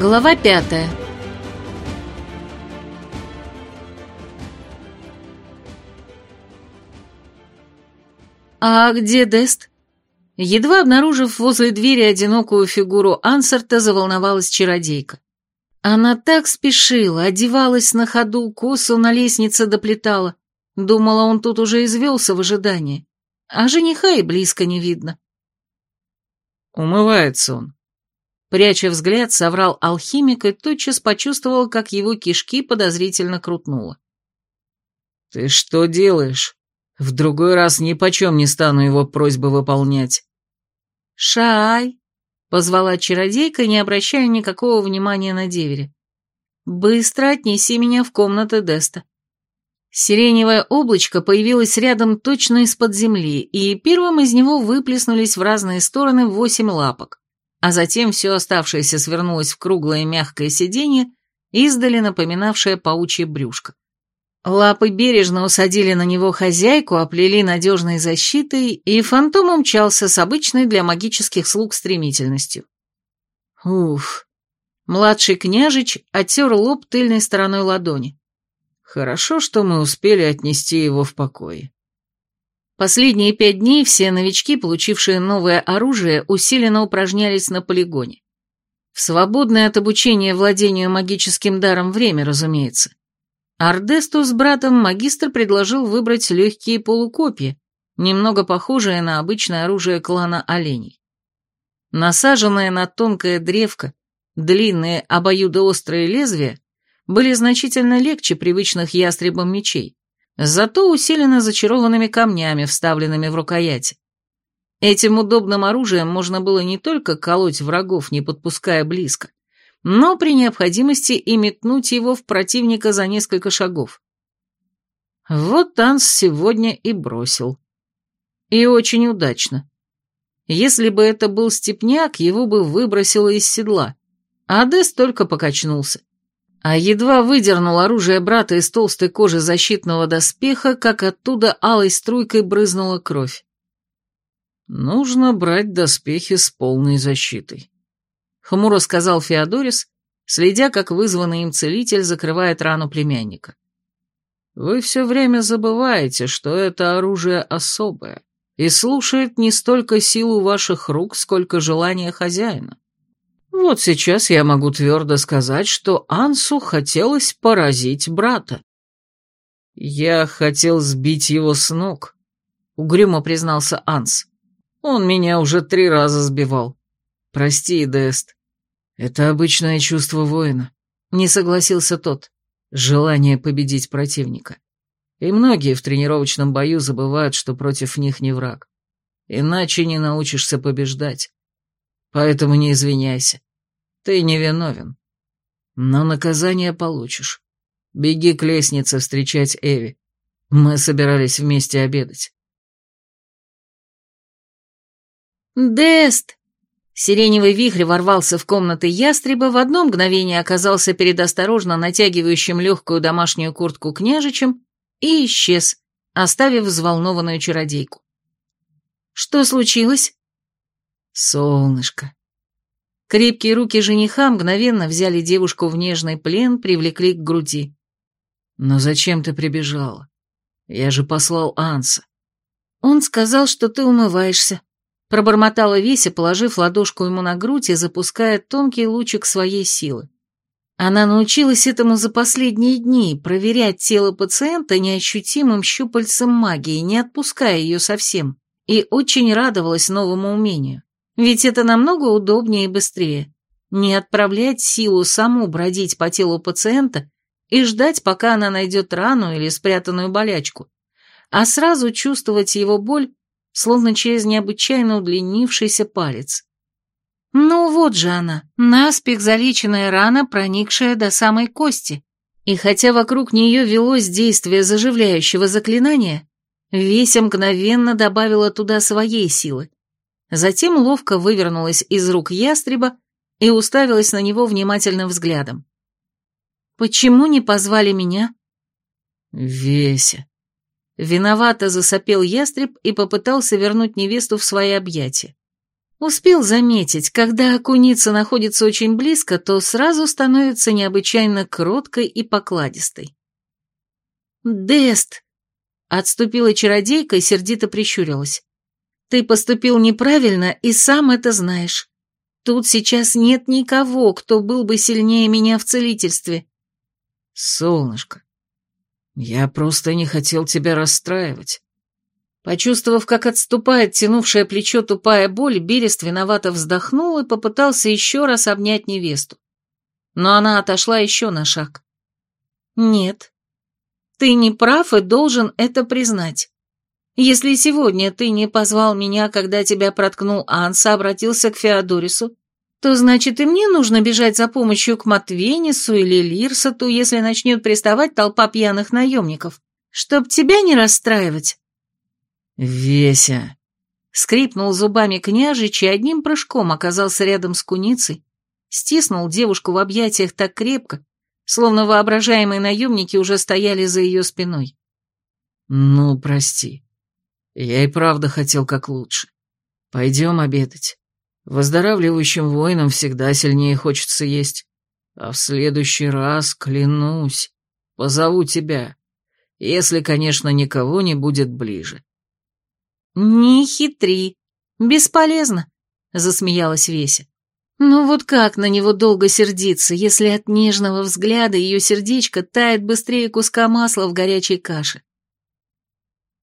Глава пятая. «А где Дест?» Едва обнаружив возле двери одинокую фигуру Ансарта, заволновалась чародейка. Она так спешила, одевалась на ходу, косу на лестнице доплетала. Думала, он тут уже извелся в ожидании. А жениха и близко не видно. Умывается он. Пряча взгляд, соврал алхимик и тотчас почувствовал, как его кишки подозрительно крутнуло. «Ты что делаешь? В другой раз ни почем не стану его просьбы выполнять». «Шай!» — позвала чародейка, не обращая никакого внимания на деверя. «Быстро отнеси меня в комнаты Деста». Сиреневое облачко появилось рядом точно из-под земли, и первым из него выплеснулись в разные стороны восемь лапок а затем все оставшееся свернулось в круглое мягкое сиденье, издали напоминавшее паучье брюшко. Лапы бережно усадили на него хозяйку, оплели надежной защитой, и фантом умчался с обычной для магических слуг стремительностью. Уф. Младший княжич оттер лоб тыльной стороной ладони. Хорошо, что мы успели отнести его в покое. Последние пять дней все новички, получившие новое оружие, усиленно упражнялись на полигоне. В свободное от обучения владению магическим даром время, разумеется. Ардесту с братом магистр предложил выбрать легкие полукопья, немного похожие на обычное оружие клана оленей. Насаженное на тонкое древко, длинные обоюдоострые лезвия были значительно легче привычных ястребам мечей, зато усилена зачарованными камнями, вставленными в рукояти. Этим удобным оружием можно было не только колоть врагов, не подпуская близко, но при необходимости и метнуть его в противника за несколько шагов. Вот Танс сегодня и бросил. И очень удачно. Если бы это был степняк, его бы выбросило из седла, а Адес только покачнулся а едва выдернул оружие брата из толстой кожи защитного доспеха, как оттуда алой струйкой брызнула кровь. «Нужно брать доспехи с полной защитой», — хмуро сказал Феодорис, следя, как вызванный им целитель закрывает рану племянника. «Вы все время забываете, что это оружие особое и слушает не столько силу ваших рук, сколько желание хозяина. Вот сейчас я могу твердо сказать, что Ансу хотелось поразить брата. Я хотел сбить его с ног, угрюмо признался Анс. Он меня уже три раза сбивал. Прости, Дест. Это обычное чувство воина. Не согласился тот. Желание победить противника. И многие в тренировочном бою забывают, что против них не враг. Иначе не научишься побеждать. Поэтому не извиняйся. Ты невиновен. Но наказание получишь. Беги к лестнице встречать Эви. Мы собирались вместе обедать. «Дест!» Сиреневый вихрь ворвался в комнаты ястреба, в одно мгновение оказался перед осторожно натягивающим легкую домашнюю куртку княжичем и исчез, оставив взволнованную чародейку. «Что случилось?» «Солнышко», Крепкие руки жениха мгновенно взяли девушку в нежный плен, привлекли к груди. «Но зачем ты прибежала? Я же послал Анса». «Он сказал, что ты умываешься», — пробормотала Веся, положив ладошку ему на грудь и запуская тонкий лучик своей силы. Она научилась этому за последние дни, проверять тело пациента неощутимым щупальцем магии, не отпуская ее совсем, и очень радовалась новому умению. Ведь это намного удобнее и быстрее. Не отправлять силу саму бродить по телу пациента и ждать, пока она найдет рану или спрятанную болячку, а сразу чувствовать его боль, словно через необычайно удлинившийся палец. Ну вот же она, наспех залеченная рана, проникшая до самой кости. И хотя вокруг нее велось действие заживляющего заклинания, Веся мгновенно добавила туда своей силы затем ловко вывернулась из рук ястреба и уставилась на него внимательным взглядом. «Почему не позвали меня?» «Веся». Виновато засопел ястреб и попытался вернуть невесту в свои объятия. Успел заметить, когда куница находится очень близко, то сразу становится необычайно кроткой и покладистой. «Дест!» — отступила чародейка и сердито прищурилась. «Ты поступил неправильно и сам это знаешь. Тут сейчас нет никого, кто был бы сильнее меня в целительстве». «Солнышко, я просто не хотел тебя расстраивать». Почувствовав, как отступает тянувшее плечо тупая боль, Берест виновато вздохнул и попытался еще раз обнять невесту. Но она отошла еще на шаг. «Нет, ты не прав и должен это признать. Если сегодня ты не позвал меня, когда тебя проткнул Анса, обратился к Феодорису, то значит и мне нужно бежать за помощью к Матвенису или Лирсату, если начнет приставать толпа пьяных наемников, чтоб тебя не расстраивать». «Веся!» Скрипнул зубами княжич и одним прыжком оказался рядом с куницей, стиснул девушку в объятиях так крепко, словно воображаемые наемники уже стояли за ее спиной. «Ну, прости. Я и правда хотел как лучше. Пойдем обедать. Выздоравливающим воинам всегда сильнее хочется есть. А в следующий раз, клянусь, позову тебя, если, конечно, никого не будет ближе». «Не хитри. Бесполезно», — засмеялась Веся. «Ну вот как на него долго сердиться, если от нежного взгляда ее сердечко тает быстрее куска масла в горячей каше?»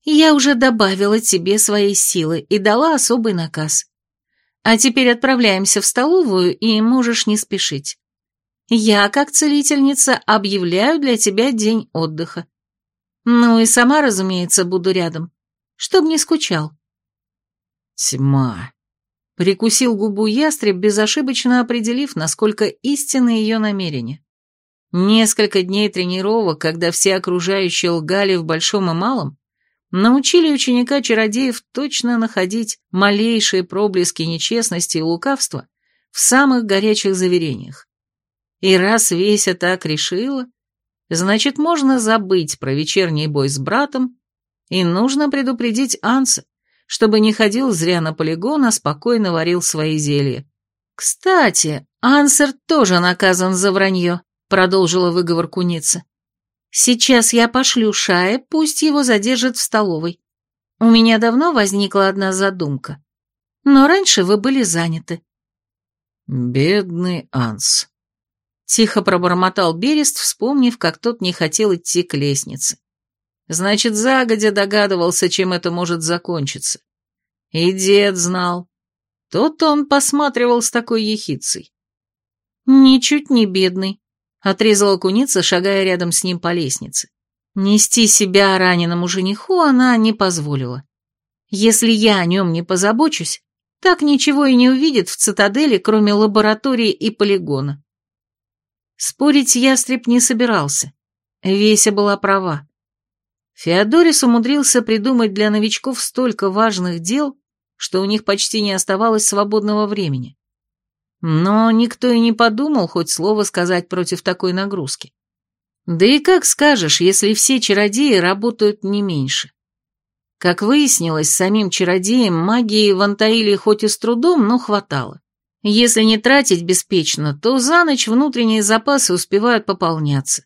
«Я уже добавила тебе своей силы и дала особый наказ. А теперь отправляемся в столовую, и можешь не спешить. Я, как целительница, объявляю для тебя день отдыха. Ну и сама, разумеется, буду рядом чтоб не скучал. Тьма. Прикусил губу ястреб, безошибочно определив, насколько истинны ее намерения. Несколько дней тренировок, когда все окружающие лгали в большом и малом, научили ученика-чародеев точно находить малейшие проблески нечестности и лукавства в самых горячих заверениях. И раз Веся так решила, значит, можно забыть про вечерний бой с братом и нужно предупредить Анса, чтобы не ходил зря на полигон, а спокойно варил свои зелья. «Кстати, Ансер тоже наказан за вранье», — продолжила выговор куница. «Сейчас я пошлю Шае, пусть его задержат в столовой. У меня давно возникла одна задумка. Но раньше вы были заняты». «Бедный Анс», — тихо пробормотал Берест, вспомнив, как тот не хотел идти к лестнице. Значит, загодя догадывался, чем это может закончиться. И дед знал. Тот он посматривал с такой ехицей. «Ничуть не бедный», — отрезала куница, шагая рядом с ним по лестнице. Нести себя раненому жениху она не позволила. Если я о нем не позабочусь, так ничего и не увидит в цитадели, кроме лаборатории и полигона. Спорить ястреб не собирался. Веся была права. Феодорис умудрился придумать для новичков столько важных дел, что у них почти не оставалось свободного времени. Но никто и не подумал хоть слово сказать против такой нагрузки. Да и как скажешь, если все чародеи работают не меньше. Как выяснилось, самим чародеям магии в Антаиле хоть и с трудом, но хватало. Если не тратить беспечно, то за ночь внутренние запасы успевают пополняться.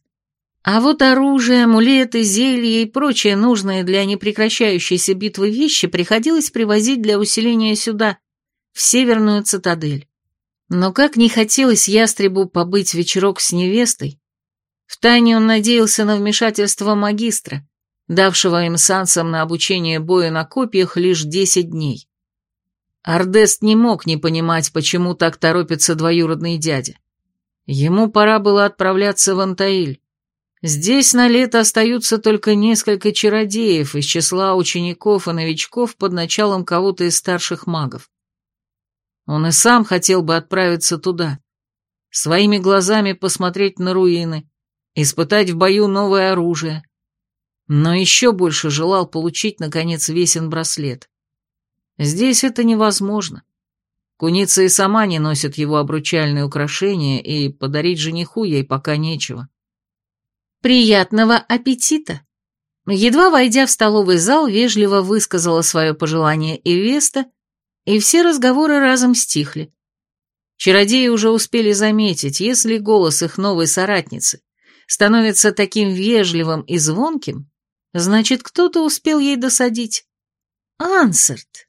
А вот оружие, амулеты, зелья и прочие нужные для непрекращающейся битвы вещи приходилось привозить для усиления сюда, в северную цитадель. Но как не хотелось ястребу побыть вечерок с невестой, втайне он надеялся на вмешательство магистра, давшего им сансам на обучение бою на копьях лишь десять дней. Ардест не мог не понимать, почему так торопится двоюродный дядя. Ему пора было отправляться в Антаиль, Здесь на лето остаются только несколько чародеев из числа учеников и новичков под началом кого-то из старших магов. Он и сам хотел бы отправиться туда, своими глазами посмотреть на руины, испытать в бою новое оружие, но еще больше желал получить, наконец, весен браслет. Здесь это невозможно. Куница и сама не носит его обручальные украшения, и подарить жениху ей пока нечего. «Приятного аппетита!» Едва войдя в столовый зал, вежливо высказала свое пожелание Эвеста и все разговоры разом стихли. Чародеи уже успели заметить, если голос их новой соратницы становится таким вежливым и звонким, значит, кто-то успел ей досадить. «Ансерт,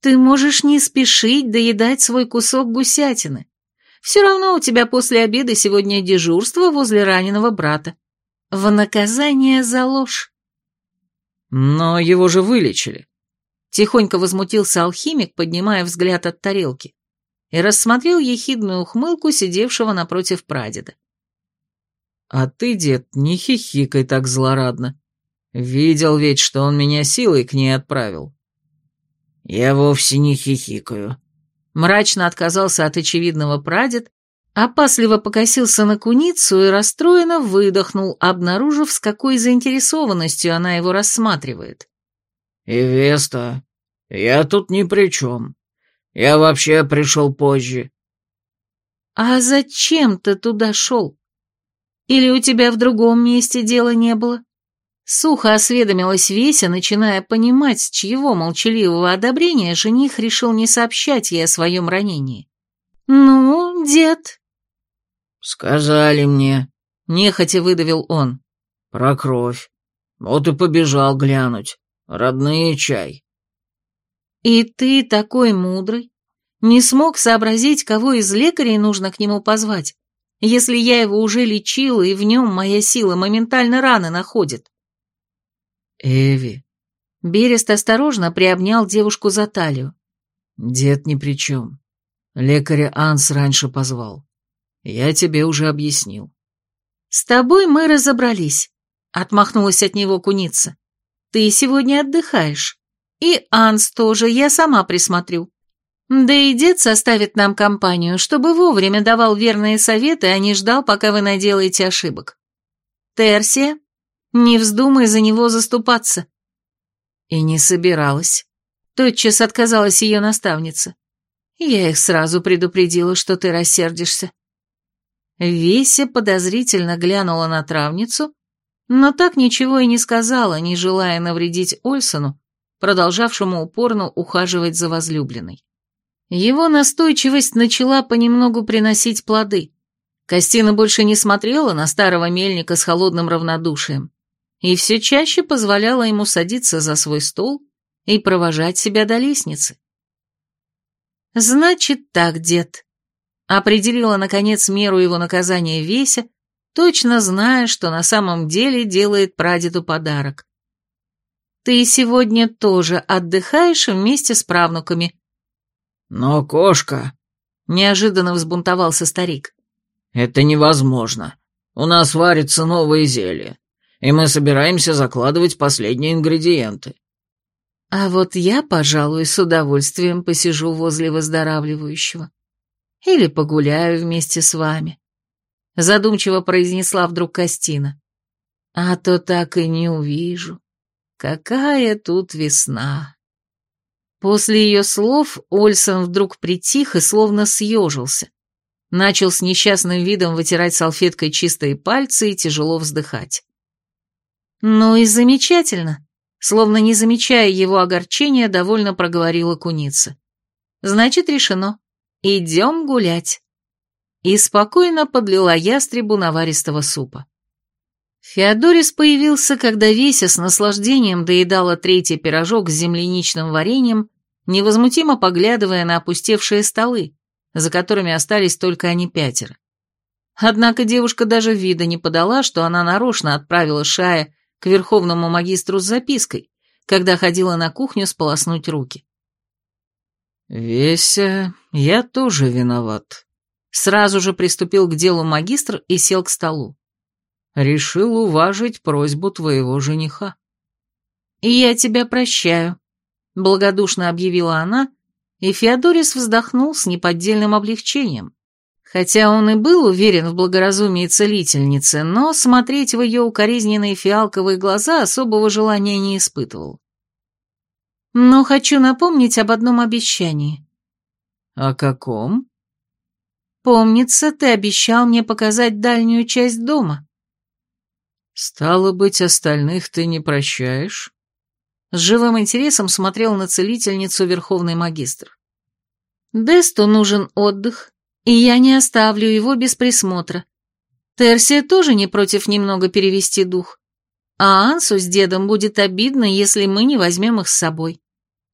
ты можешь не спешить доедать свой кусок гусятины. Все равно у тебя после обеда сегодня дежурство возле раненого брата. В наказание за ложь». «Но его же вылечили», — тихонько возмутился алхимик, поднимая взгляд от тарелки, и рассмотрел ехидную ухмылку сидевшего напротив прадеда. «А ты, дед, не хихикай так злорадно. Видел ведь, что он меня силой к ней отправил». «Я вовсе не хихикаю», — мрачно отказался от очевидного прадед, опасливо покосился на куницу и расстроенно выдохнул, обнаружив, с какой заинтересованностью она его рассматривает. «Ивеста, я тут ни при чем. Я вообще пришел позже». «А зачем ты туда шел? Или у тебя в другом месте дела не было?» Сухо осведомилась Веся, начиная понимать, с чьего молчаливого одобрения жених решил не сообщать ей о своем ранении. «Ну, дед?» «Сказали мне», — нехотя выдавил он. «Про кровь. Вот и побежал глянуть. Родные чай». «И ты такой мудрый? Не смог сообразить, кого из лекарей нужно к нему позвать, если я его уже лечила, и в нем моя сила моментально раны находит?» «Эви». Берест осторожно приобнял девушку за талию. «Дед ни при чем. Лекаря Анс раньше позвал. Я тебе уже объяснил». «С тобой мы разобрались», — отмахнулась от него куница. «Ты сегодня отдыхаешь. И Анс тоже, я сама присмотрю. Да и дед составит нам компанию, чтобы вовремя давал верные советы, а не ждал, пока вы наделаете ошибок. Терсия, не вздумай за него заступаться. И не собиралась. Тотчас отказалась ее наставница. Я их сразу предупредила, что ты рассердишься. Веся подозрительно глянула на травницу, но так ничего и не сказала, не желая навредить Ольсону, продолжавшему упорно ухаживать за возлюбленной. Его настойчивость начала понемногу приносить плоды. Костина больше не смотрела на старого мельника с холодным равнодушием и все чаще позволяла ему садиться за свой стол и провожать себя до лестницы. «Значит так, дед», — определила, наконец, меру его наказания Веся, точно зная, что на самом деле делает прадеду подарок. «Ты сегодня тоже отдыхаешь вместе с правнуками». «Но кошка...» — неожиданно взбунтовался старик. «Это невозможно. У нас варится новое зелье и мы собираемся закладывать последние ингредиенты». «А вот я, пожалуй, с удовольствием посижу возле выздоравливающего. Или погуляю вместе с вами», — задумчиво произнесла вдруг Костина. «А то так и не увижу. Какая тут весна!» После ее слов Ольсон вдруг притих и словно съежился. Начал с несчастным видом вытирать салфеткой чистые пальцы и тяжело вздыхать. «Ну и замечательно», словно не замечая его огорчения, довольно проговорила куница. «Значит, решено. Идем гулять». И спокойно подлила ястребу наваристого супа. Феодорис появился, когда Веся с наслаждением доедала третий пирожок с земляничным вареньем, невозмутимо поглядывая на опустевшие столы, за которыми остались только они пятеро. Однако девушка даже вида не подала, что она нарочно отправила Шая к верховному магистру с запиской, когда ходила на кухню сполоснуть руки. «Веся, я тоже виноват», — сразу же приступил к делу магистр и сел к столу. «Решил уважить просьбу твоего жениха». «И я тебя прощаю», — благодушно объявила она, и Феодорис вздохнул с неподдельным облегчением. Хотя он и был уверен в благоразумии целительницы, но смотреть в ее укоризненные фиалковые глаза особого желания не испытывал. Но хочу напомнить об одном обещании. О каком? Помнится, ты обещал мне показать дальнюю часть дома. Стало быть, остальных ты не прощаешь? С живым интересом смотрел на целительницу верховный магистр. Десту нужен отдых, и я не оставлю его без присмотра. Терсия тоже не против немного перевести дух. А Ансу с дедом будет обидно, если мы не возьмем их с собой.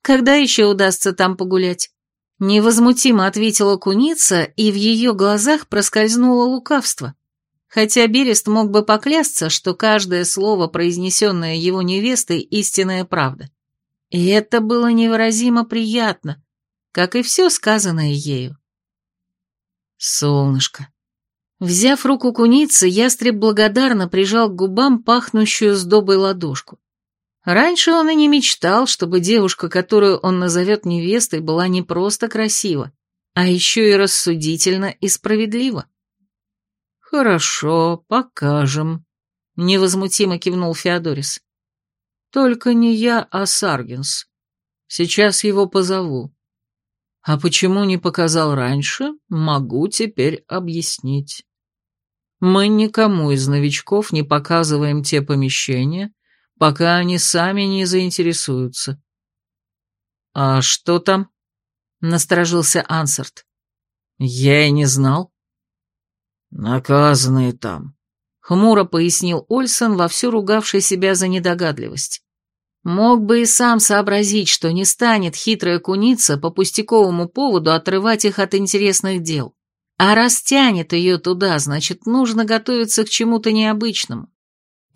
Когда еще удастся там погулять? Невозмутимо ответила куница, и в ее глазах проскользнуло лукавство. Хотя Берест мог бы поклясться, что каждое слово, произнесенное его невестой, истинная правда. И это было невыразимо приятно, как и все сказанное ею. Солнышко, Взяв руку куницы, ястреб благодарно прижал к губам пахнущую сдобой ладошку. Раньше он и не мечтал, чтобы девушка, которую он назовет невестой, была не просто красива, а еще и рассудительна и справедлива. «Хорошо, покажем», — невозмутимо кивнул Феодорис. «Только не я, а Саргинс. Сейчас его позову. А почему не показал раньше, могу теперь объяснить. Мы никому из новичков не показываем те помещения, пока они сами не заинтересуются. «А что там?» — насторожился Ансарт. «Я и не знал». «Наказанные там», — хмуро пояснил Ольсон, вовсю ругавший себя за недогадливость. Мог бы и сам сообразить, что не станет хитрая куница по пустяковому поводу отрывать их от интересных дел. А раз тянет ее туда, значит, нужно готовиться к чему-то необычному.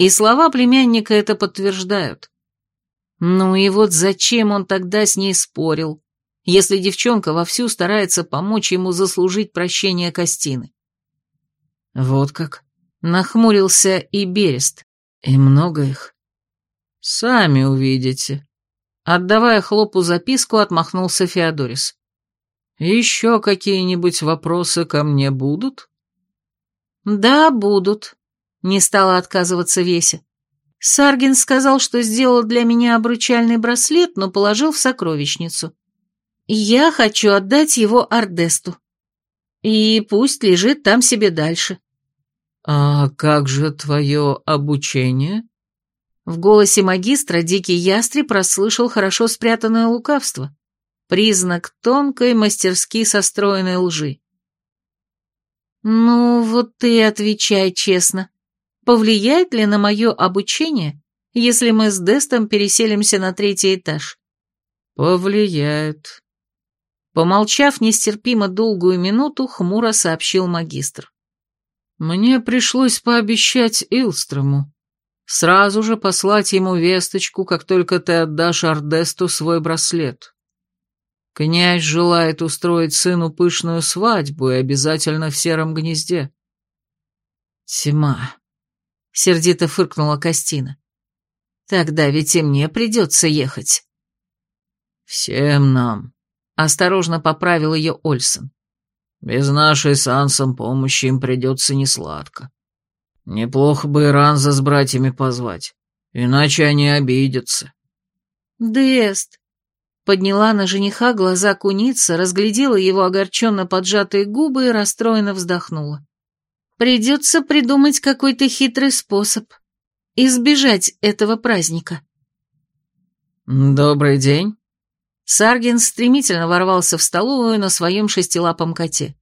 И слова племянника это подтверждают. Ну и вот зачем он тогда с ней спорил, если девчонка вовсю старается помочь ему заслужить прощение Костины? Вот как. Нахмурился и Берест. И много их. «Сами увидите». Отдавая хлопу записку, отмахнулся Феодорис. «Еще какие-нибудь вопросы ко мне будут?» «Да, будут», — не стала отказываться Веся. Саргин сказал, что сделал для меня обручальный браслет, но положил в сокровищницу. Я хочу отдать его Ардесту. И пусть лежит там себе дальше. «А как же твое обучение?» В голосе магистра дикий ястреб расслышал хорошо спрятанное лукавство, признак тонкой, мастерски состроенной лжи. «Ну, вот ты отвечай честно. Повлияет ли на мое обучение, если мы с Дестом переселимся на третий этаж?» «Повлияет». Помолчав нестерпимо долгую минуту, хмуро сообщил магистр. «Мне пришлось пообещать Илстрому, Сразу же послать ему весточку, как только ты отдашь Ардесту свой браслет. Князь желает устроить сыну пышную свадьбу и обязательно в сером гнезде. Тьма. Сердито фыркнула Костина. Тогда ведь и мне придется ехать. Всем нам. Осторожно поправил ее Ольсон. Без нашей с Ансом помощи им придется несладко. Неплохо бы Иранза с братьями позвать, иначе они обидятся. Дест. Подняла на жениха глаза куница, разглядела его огорченно поджатые губы и расстроенно вздохнула. Придется придумать какой-то хитрый способ. Избежать этого праздника. Добрый день. Саргин стремительно ворвался в столовую на своем шестилапом коте.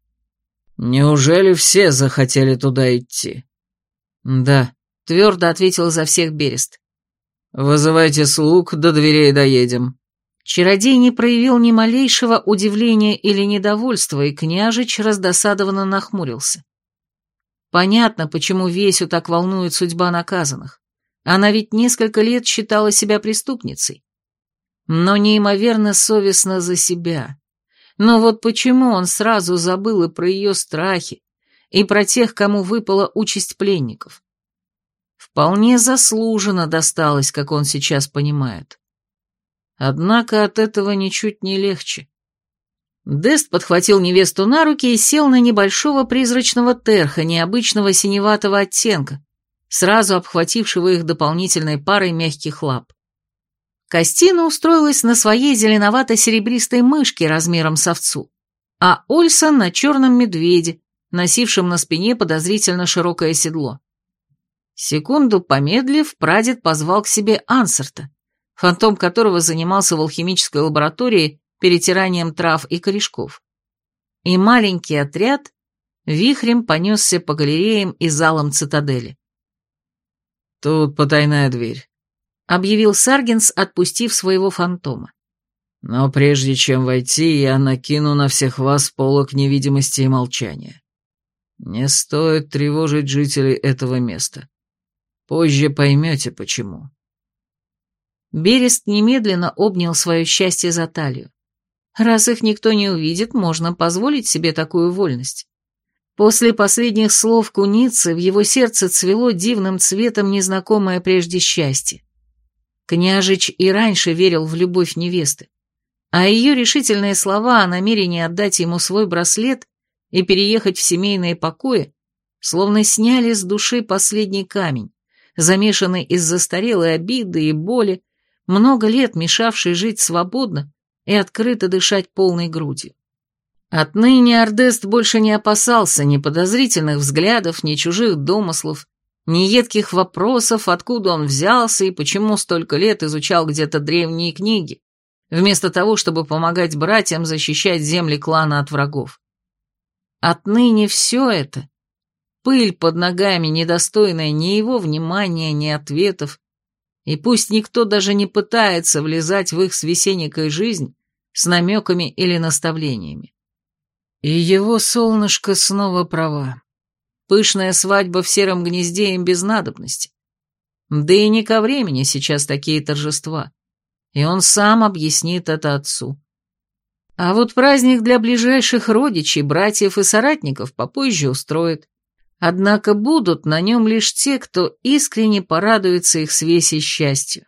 Неужели все захотели туда идти? «Да», — твердо ответил за всех Берест. «Вызывайте слуг, до дверей доедем». Чародей не проявил ни малейшего удивления или недовольства, и княжич раздосадованно нахмурился. Понятно, почему Весю так волнует судьба наказанных. Она ведь несколько лет считала себя преступницей. Но неимоверно совестно за себя. Но вот почему он сразу забыл и про ее страхи, и про тех, кому выпала участь пленников. Вполне заслуженно досталось, как он сейчас понимает. Однако от этого ничуть не легче. Дест подхватил невесту на руки и сел на небольшого призрачного терха необычного синеватого оттенка, сразу обхватившего их дополнительной парой мягких лап. Костина устроилась на своей зеленовато-серебристой мышке размером с овцу, а Ольсон на черном медведе, носившим на спине подозрительно широкое седло. Секунду помедлив, прадед позвал к себе Ансерта, фантом которого занимался в алхимической лаборатории перетиранием трав и корешков. и маленький отряд вихрем понесся по галереям и залам цитадели. «Тут потайная дверь», — объявил Саргинс, отпустив своего фантома. «Но прежде чем войти, я накину на всех вас полок невидимости и молчания. Не стоит тревожить жителей этого места. Позже поймете, почему». Берест немедленно обнял свое счастье за талию. Раз их никто не увидит, можно позволить себе такую вольность. После последних слов куницы в его сердце цвело дивным цветом незнакомое прежде счастье. Княжич и раньше верил в любовь невесты, а ее решительные слова о намерении отдать ему свой браслет и переехать в семейные покои словно сняли с души последний камень, замешанный из застарелой обиды и боли, много лет мешавший жить свободно и открыто дышать полной грудью. Отныне Ордест больше не опасался ни подозрительных взглядов, ни чужих домыслов, ни едких вопросов, откуда он взялся и почему столько лет изучал где-то древние книги, вместо того, чтобы помогать братьям защищать земли клана от врагов. Отныне все это — пыль под ногами, недостойная ни его внимания, ни ответов, и пусть никто даже не пытается влезать в их с жизнь с намеками или наставлениями. И его солнышко снова права. Пышная свадьба в сером гнезде им без надобности. Да и не ко времени сейчас такие торжества. И он сам объяснит это отцу. А вот праздник для ближайших родичей, братьев и соратников попозже устроит. Однако будут на нем лишь те, кто искренне порадуется их свесе счастью.